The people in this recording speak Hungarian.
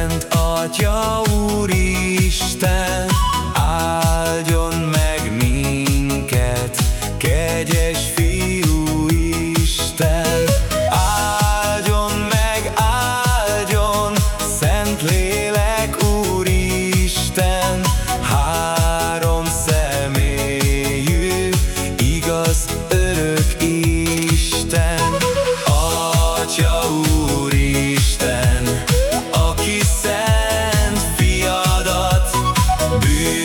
Szent Atya Úristen, áldjon meg minket, kegyes